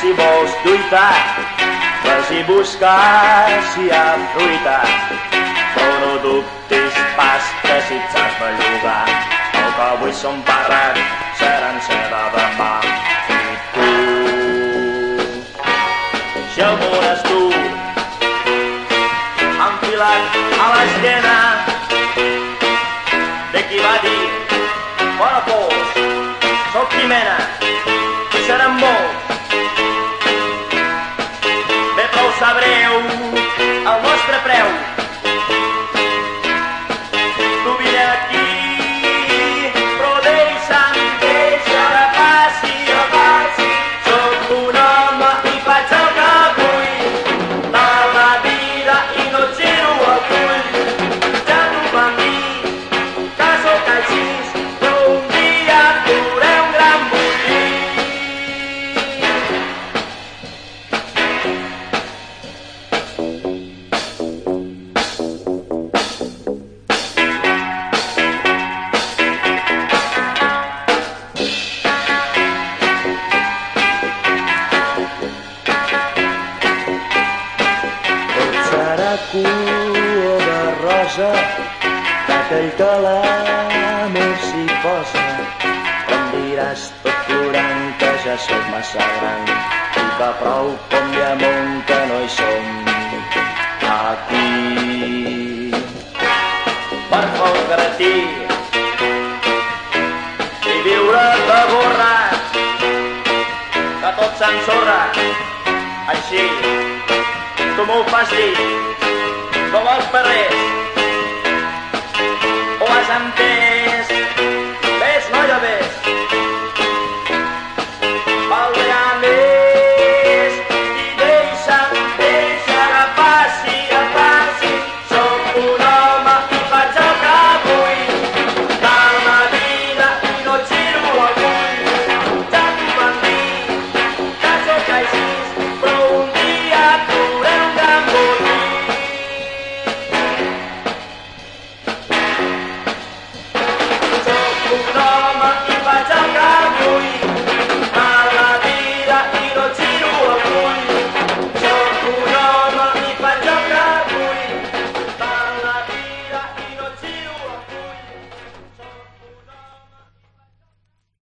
si vols lluitar, vas i buscar si hi ha fruita. Però no dubtis pas que si et saps bellugar, el que avui són parrat seran seda demà. I tu, el món és tu, enfilat a l'esquena, de qui va dir, bona pols, soc Quimena, i seran molts. Abreu. Serà color de rosa d'aquell que l'amor s'hi posa. Em diràs tot plorant que ja sóc massa gran i que prou com hi ha món que no hi som aquí. Per gratí i viure de gorra que tot s'ensorra així tu m'ho fas dir, vols per res. Ho has entès?